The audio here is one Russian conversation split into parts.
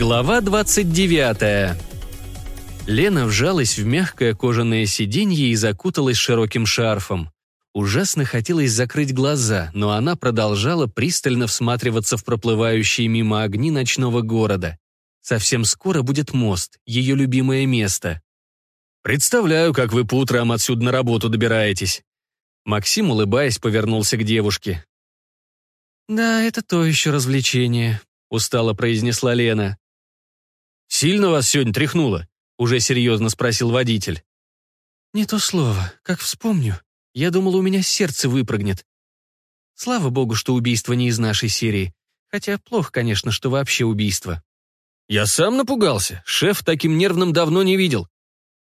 Глава 29. Лена вжалась в мягкое кожаное сиденье и закуталась широким шарфом. Ужасно хотелось закрыть глаза, но она продолжала пристально всматриваться в проплывающие мимо огни ночного города. Совсем скоро будет мост, ее любимое место. «Представляю, как вы по утрам отсюда на работу добираетесь». Максим, улыбаясь, повернулся к девушке. «Да, это то еще развлечение», — устало произнесла Лена. «Сильно вас сегодня тряхнуло?» — уже серьезно спросил водитель. «Не то слово. Как вспомню. Я думала, у меня сердце выпрыгнет. Слава богу, что убийство не из нашей серии. Хотя плохо, конечно, что вообще убийство». «Я сам напугался. Шеф таким нервным давно не видел.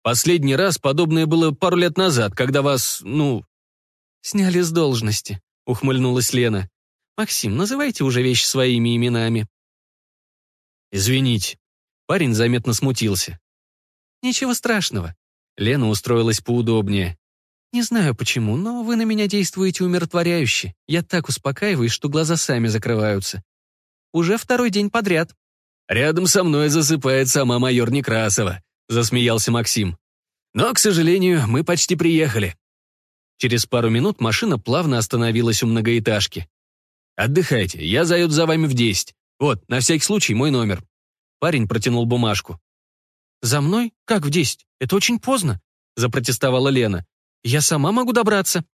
Последний раз подобное было пару лет назад, когда вас, ну...» «Сняли с должности», — ухмыльнулась Лена. «Максим, называйте уже вещи своими именами». «Извините». Парень заметно смутился. «Ничего страшного». Лена устроилась поудобнее. «Не знаю почему, но вы на меня действуете умиротворяюще. Я так успокаиваюсь, что глаза сами закрываются. Уже второй день подряд». «Рядом со мной засыпает сама майор Некрасова», — засмеялся Максим. «Но, к сожалению, мы почти приехали». Через пару минут машина плавно остановилась у многоэтажки. «Отдыхайте, я заеду за вами в десять. Вот, на всякий случай, мой номер». Парень протянул бумажку. «За мной? Как в десять? Это очень поздно», — запротестовала Лена. «Я сама могу добраться».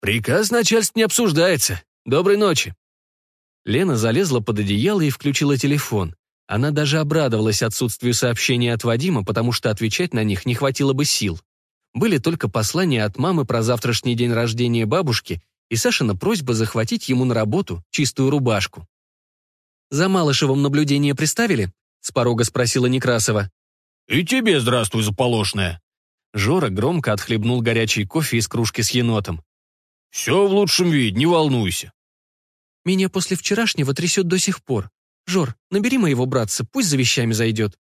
«Приказ начальств не обсуждается. Доброй ночи». Лена залезла под одеяло и включила телефон. Она даже обрадовалась отсутствию сообщений от Вадима, потому что отвечать на них не хватило бы сил. Были только послания от мамы про завтрашний день рождения бабушки и Сашина просьба захватить ему на работу чистую рубашку. «За Малышевым наблюдение приставили?» — с порога спросила Некрасова. «И тебе здравствуй, заполошная!» Жора громко отхлебнул горячий кофе из кружки с енотом. «Все в лучшем виде, не волнуйся». «Меня после вчерашнего трясет до сих пор. Жор, набери моего братца, пусть за вещами зайдет».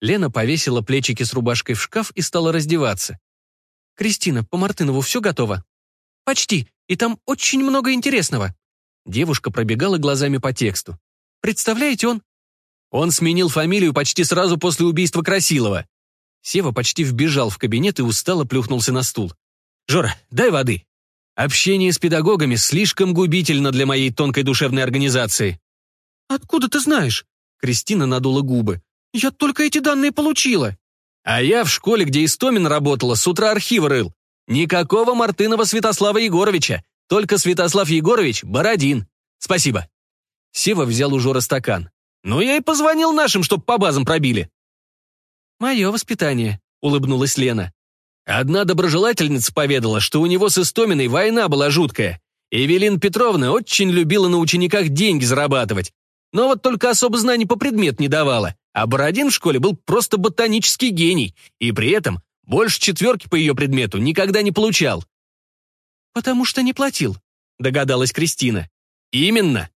Лена повесила плечики с рубашкой в шкаф и стала раздеваться. «Кристина, по Мартынову все готово?» «Почти, и там очень много интересного». Девушка пробегала глазами по тексту. Представляете, он... Он сменил фамилию почти сразу после убийства Красилова. Сева почти вбежал в кабинет и устало плюхнулся на стул. «Жора, дай воды. Общение с педагогами слишком губительно для моей тонкой душевной организации». «Откуда ты знаешь?» Кристина надула губы. «Я только эти данные получила». «А я в школе, где Истомин работала, с утра архивы рыл. Никакого Мартынова Святослава Егоровича, только Святослав Егорович Бородин. Спасибо». Сева взял у Жора стакан. «Ну, я и позвонил нашим, чтоб по базам пробили». «Мое воспитание», — улыбнулась Лена. Одна доброжелательница поведала, что у него с Истоминой война была жуткая. Эвелина Петровна очень любила на учениках деньги зарабатывать. Но вот только особо знаний по предмету не давала. А Бородин в школе был просто ботанический гений. И при этом больше четверки по ее предмету никогда не получал. «Потому что не платил», — догадалась Кристина. «Именно.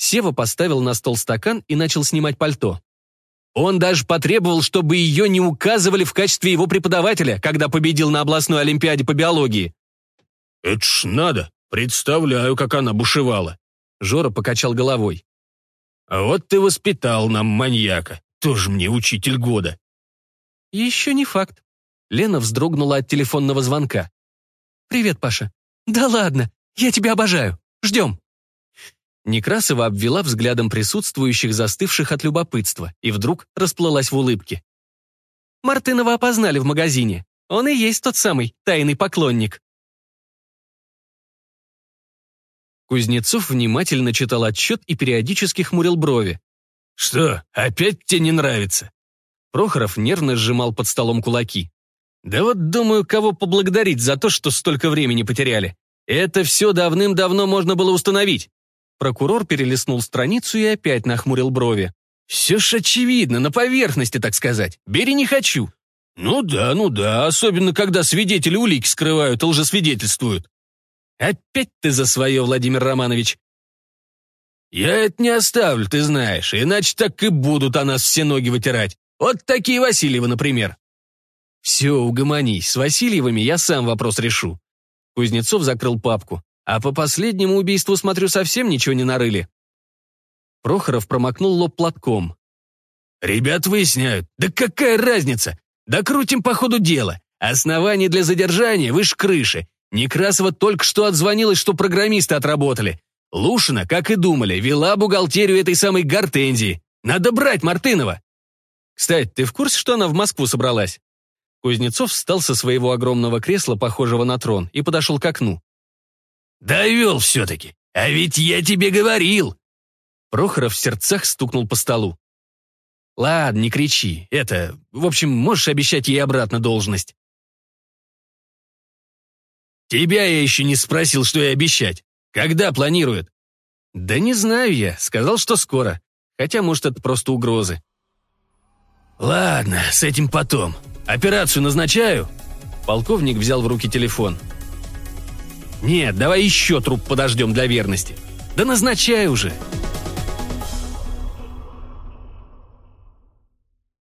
Сева поставил на стол стакан и начал снимать пальто. Он даже потребовал, чтобы ее не указывали в качестве его преподавателя, когда победил на областной олимпиаде по биологии. «Это ж надо! Представляю, как она бушевала!» Жора покачал головой. «А вот ты воспитал нам маньяка. Тоже мне учитель года». «Еще не факт». Лена вздрогнула от телефонного звонка. «Привет, Паша». «Да ладно, я тебя обожаю. Ждем». Некрасова обвела взглядом присутствующих, застывших от любопытства, и вдруг расплылась в улыбке. «Мартынова опознали в магазине. Он и есть тот самый тайный поклонник». Кузнецов внимательно читал отчет и периодически хмурил брови. «Что, опять тебе не нравится?» Прохоров нервно сжимал под столом кулаки. «Да вот думаю, кого поблагодарить за то, что столько времени потеряли. Это все давным-давно можно было установить. Прокурор перелистнул страницу и опять нахмурил брови. «Все ж очевидно, на поверхности, так сказать. Бери не хочу». «Ну да, ну да, особенно когда свидетели улики скрывают и лжесвидетельствуют». «Опять ты за свое, Владимир Романович». «Я это не оставлю, ты знаешь, иначе так и будут о нас все ноги вытирать. Вот такие Васильевы, например». «Все, угомонись, с Васильевыми я сам вопрос решу». Кузнецов закрыл папку. А по последнему убийству, смотрю, совсем ничего не нарыли. Прохоров промокнул лоб платком. Ребят выясняют. Да какая разница? Докрутим по ходу дела. Оснований для задержания выше крыши. Некрасова только что отзвонилась, что программисты отработали. Лушина, как и думали, вела бухгалтерию этой самой гортензии. Надо брать Мартынова. Кстати, ты в курсе, что она в Москву собралась? Кузнецов встал со своего огромного кресла, похожего на трон, и подошел к окну. «Довел все-таки. А ведь я тебе говорил!» Прохоров в сердцах стукнул по столу. «Ладно, не кричи. Это, в общем, можешь обещать ей обратно должность?» «Тебя я еще не спросил, что ей обещать. Когда планирует?» «Да не знаю я. Сказал, что скоро. Хотя, может, это просто угрозы». «Ладно, с этим потом. Операцию назначаю?» Полковник взял в руки телефон. «Нет, давай еще труп подождем для верности». «Да назначай уже!»